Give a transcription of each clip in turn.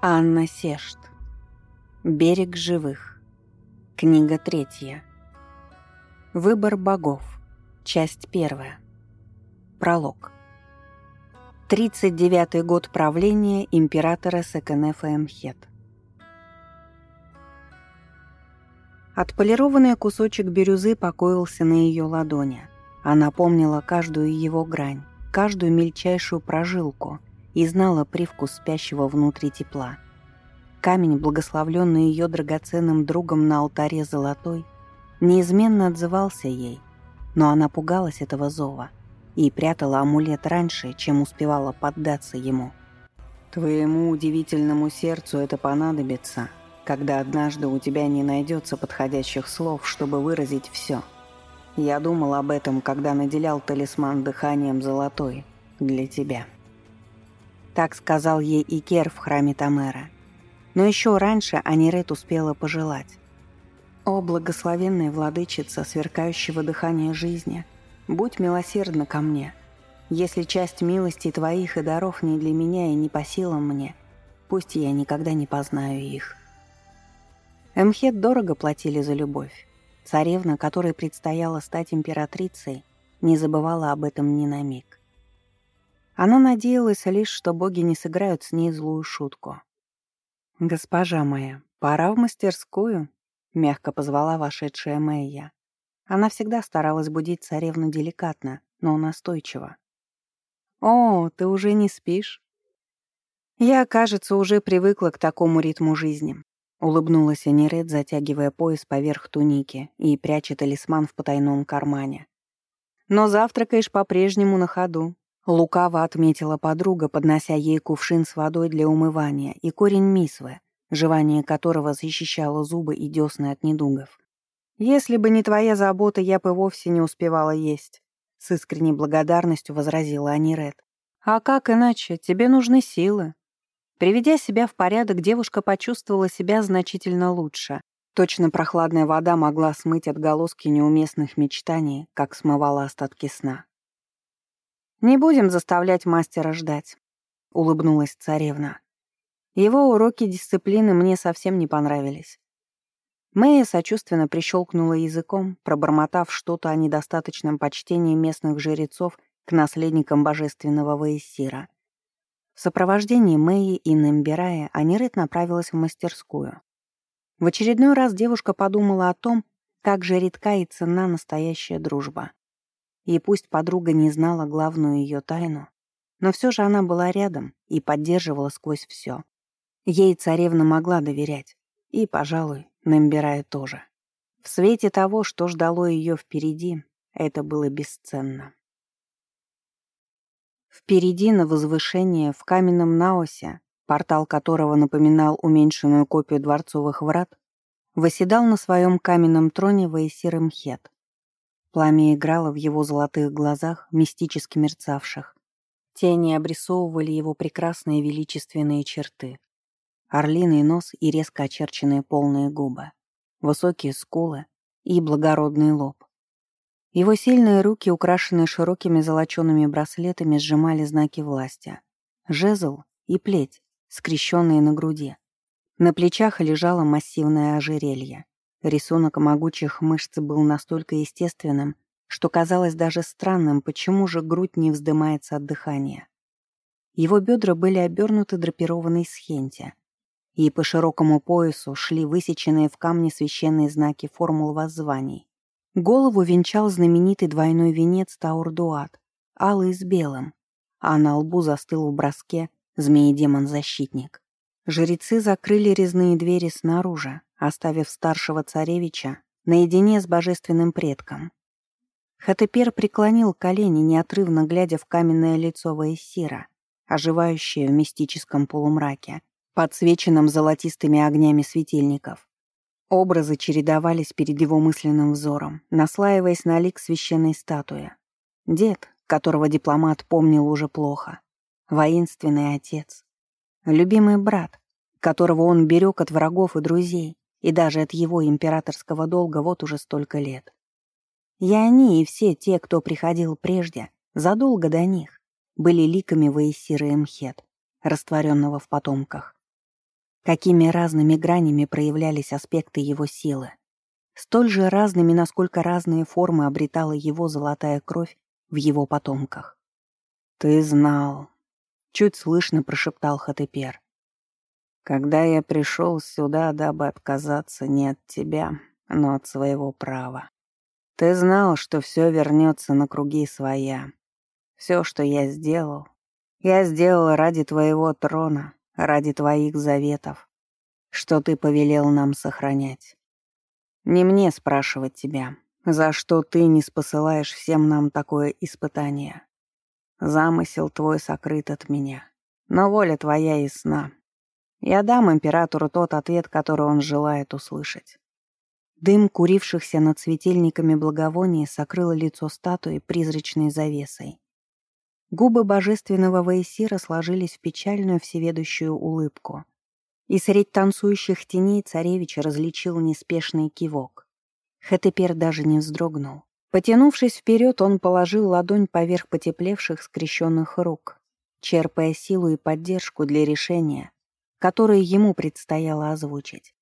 Анна Сешт. Берег живых. Книга третья. Выбор богов. Часть первая. Пролог. 39-й год правления императора Секенефа Эмхет. Отполированный кусочек бирюзы покоился на ее ладони. Она помнила каждую его грань, каждую мельчайшую прожилку — и знала привкус спящего внутри тепла. Камень, благословленный ее драгоценным другом на алтаре золотой, неизменно отзывался ей, но она пугалась этого зова и прятала амулет раньше, чем успевала поддаться ему. «Твоему удивительному сердцу это понадобится», когда однажды у тебя не найдется подходящих слов, чтобы выразить все. Я думал об этом, когда наделял талисман дыханием золотой для тебя. Так сказал ей Икер в храме Тамера. Но еще раньше Анирет успела пожелать. «О, благословенная владычица сверкающего дыхания жизни, будь милосердна ко мне. Если часть милости твоих и даров не для меня и не по силам мне, пусть я никогда не познаю их». Эмхет дорого платили за любовь. Царевна, которой предстояло стать императрицей, не забывала об этом ни на миг. Она надеялась лишь, что боги не сыграют с ней злую шутку. «Госпожа моя, пора в мастерскую», — мягко позвала вошедшая Мэйя. Она всегда старалась будить царевну деликатно, но настойчиво. «О, ты уже не спишь?» «Я, кажется, уже привыкла к такому ритму жизни», — улыбнулась Аниред, затягивая пояс поверх туники и пряча талисман в потайном кармане. «Но завтракаешь по-прежнему на ходу, Лукаво отметила подруга, поднося ей кувшин с водой для умывания и корень мисвы, жевание которого защищало зубы и десны от недугов. «Если бы не твоя забота, я бы вовсе не успевала есть», — с искренней благодарностью возразила Аниред. «А как иначе? Тебе нужны силы». Приведя себя в порядок, девушка почувствовала себя значительно лучше. Точно прохладная вода могла смыть отголоски неуместных мечтаний, как смывала остатки сна. «Не будем заставлять мастера ждать», — улыбнулась царевна. Его уроки дисциплины мне совсем не понравились. Мэя сочувственно прищелкнула языком, пробормотав что-то о недостаточном почтении местных жрецов к наследникам божественного Ваесира. В сопровождении Мэи и Нембирая Анирет направилась в мастерскую. В очередной раз девушка подумала о том, как же редка и ценна настоящая дружба. И пусть подруга не знала главную ее тайну, но все же она была рядом и поддерживала сквозь все. Ей царевна могла доверять, и, пожалуй, Намбирая тоже. В свете того, что ждало ее впереди, это было бесценно. Впереди на возвышение в каменном наосе, портал которого напоминал уменьшенную копию дворцовых врат, восседал на своем каменном троне Ваесир Мхет. Пламя играло в его золотых глазах, мистически мерцавших. Тени обрисовывали его прекрасные величественные черты. Орлиный нос и резко очерченные полные губы. Высокие скулы и благородный лоб. Его сильные руки, украшенные широкими золочеными браслетами, сжимали знаки власти. Жезл и плеть, скрещенные на груди. На плечах лежало массивное ожерелье. Рисунок могучих мышц был настолько естественным, что казалось даже странным, почему же грудь не вздымается от дыхания. Его бедра были обернуты драпированной схенте, и по широкому поясу шли высеченные в камне священные знаки формул воззваний. Голову венчал знаменитый двойной венец Таурдуат, алый с белым, а на лбу застыл в броске змеи-демон-защитник. Жрецы закрыли резные двери снаружи, оставив старшего царевича наедине с божественным предком. Хатепер преклонил колени, неотрывно глядя в каменное лицо Ваесира, оживающее в мистическом полумраке, подсвеченном золотистыми огнями светильников. Образы чередовались перед его мысленным взором, наслаиваясь на лик священной статуи. Дед, которого дипломат помнил уже плохо. Воинственный отец. Любимый брат, которого он берег от врагов и друзей, и даже от его императорского долга вот уже столько лет. И они, и все те, кто приходил прежде, задолго до них, были ликами Ваесира Эмхет, растворенного в потомках. какими разными гранями проявлялись аспекты его силы. Столь же разными, насколько разные формы обретала его золотая кровь в его потомках. «Ты знал», — чуть слышно прошептал Хатепер. «Когда я пришел сюда, дабы отказаться не от тебя, но от своего права. Ты знал, что все вернется на круги своя. Все, что я сделал, я сделал ради твоего трона, ради твоих заветов, что ты повелел нам сохранять. Не мне спрашивать тебя, за что ты не спосылаешь всем нам такое испытание. Замысел твой сокрыт от меня, но воля твоя ясна. Я дам императору тот ответ, который он желает услышать. Дым, курившихся над светильниками благовония, сокрыло лицо статуи призрачной завесой. Губы божественного Ваесира сложились в печальную всеведущую улыбку. И средь танцующих теней царевич различил неспешный кивок. Хетепер даже не вздрогнул. Потянувшись вперед, он положил ладонь поверх потеплевших скрещенных рук, черпая силу и поддержку для решения, которое ему предстояло озвучить.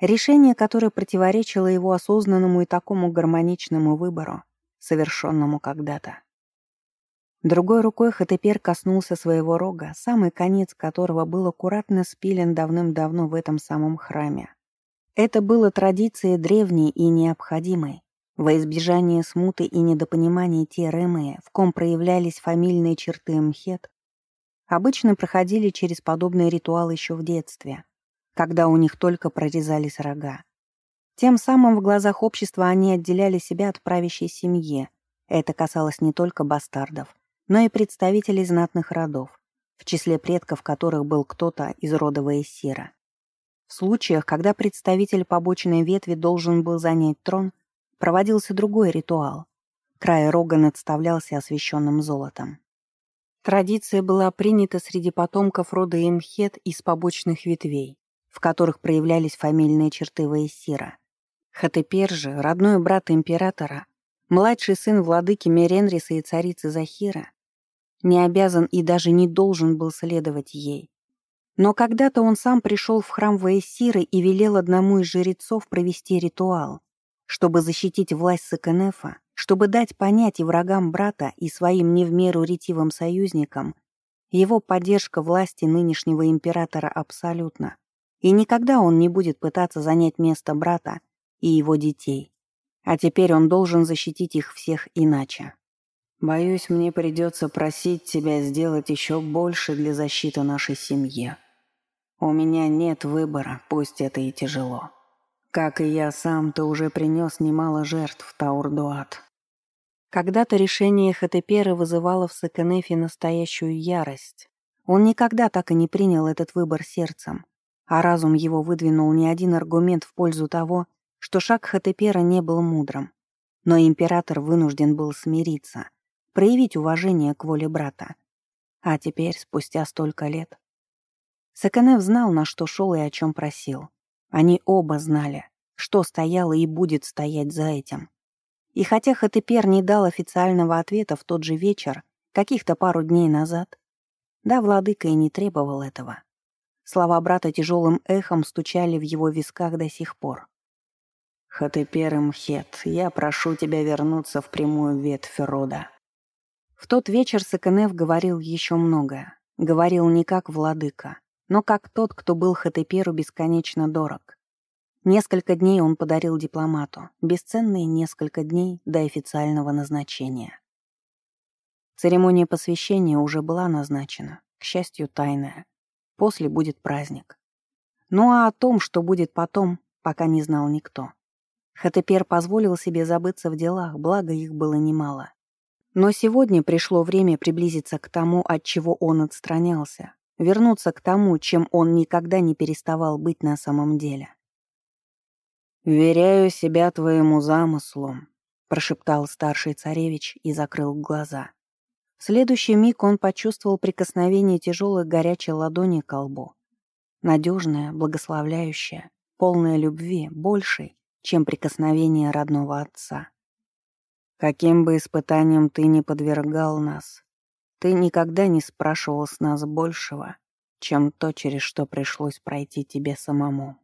Решение, которое противоречило его осознанному и такому гармоничному выбору, совершенному когда-то. Другой рукой Хатепер коснулся своего рога, самый конец которого был аккуратно спилен давным-давно в этом самом храме. Это было традицией древней и необходимой. Во избежание смуты и недопонимания те ремы, в ком проявлялись фамильные черты Мхет, обычно проходили через подобный ритуал еще в детстве, когда у них только прорезались рога. Тем самым в глазах общества они отделяли себя от правящей семьи. Это касалось не только бастардов, но и представителей знатных родов, в числе предков которых был кто-то из рода Ваесира. В случаях, когда представитель побочной ветви должен был занять трон, проводился другой ритуал. Край рога надставлялся освещенным золотом. Традиция была принята среди потомков рода Имхет из побочных ветвей в которых проявлялись фамильные черты Ваесира. Хатепер же, родной брат императора, младший сын владыки Меренриса и царицы Захира, не обязан и даже не должен был следовать ей. Но когда-то он сам пришел в храм Ваесира и велел одному из жрецов провести ритуал, чтобы защитить власть Сакенефа, чтобы дать понять и врагам брата, и своим не в меру ретивым союзникам, его поддержка власти нынешнего императора абсолютно, и никогда он не будет пытаться занять место брата и его детей. А теперь он должен защитить их всех иначе. Боюсь, мне придется просить тебя сделать еще больше для защиты нашей семьи. У меня нет выбора, пусть это и тяжело. Как и я сам, ты уже принес немало жертв, Таурдуат. Когда-то решение Хатепера вызывало в Сакенефе настоящую ярость. Он никогда так и не принял этот выбор сердцем, а разум его выдвинул не один аргумент в пользу того, что шаг Хатепера не был мудрым. Но император вынужден был смириться, проявить уважение к воле брата. А теперь, спустя столько лет... Саканев знал, на что шел и о чем просил. Они оба знали, что стояло и будет стоять за этим. И хотя Хатепер не дал официального ответа в тот же вечер, каких-то пару дней назад, да, владыка и не требовал этого. Слова брата тяжелым эхом стучали в его висках до сих пор. «Хатепер Мхет, я прошу тебя вернуться в прямую ветвь рода». В тот вечер Сакенев говорил еще многое. Говорил не как владыка, но как тот, кто был Хатеперу бесконечно дорог. Несколько дней он подарил дипломату, бесценные несколько дней до официального назначения. Церемония посвящения уже была назначена, к счастью, тайная. После будет праздник. Ну а о том, что будет потом, пока не знал никто. Хатепер позволил себе забыться в делах, благо их было немало. Но сегодня пришло время приблизиться к тому, от чего он отстранялся, вернуться к тому, чем он никогда не переставал быть на самом деле. «Веряю себя твоему замыслу», — прошептал старший царевич и закрыл глаза. В следующий миг он почувствовал прикосновение тяжелой горячей ладони к лбу. Надежная, благословляющая, полная любви, большей, чем прикосновение родного отца. Каким бы испытанием ты ни подвергал нас, ты никогда не спрашивал с нас большего, чем то, через что пришлось пройти тебе самому.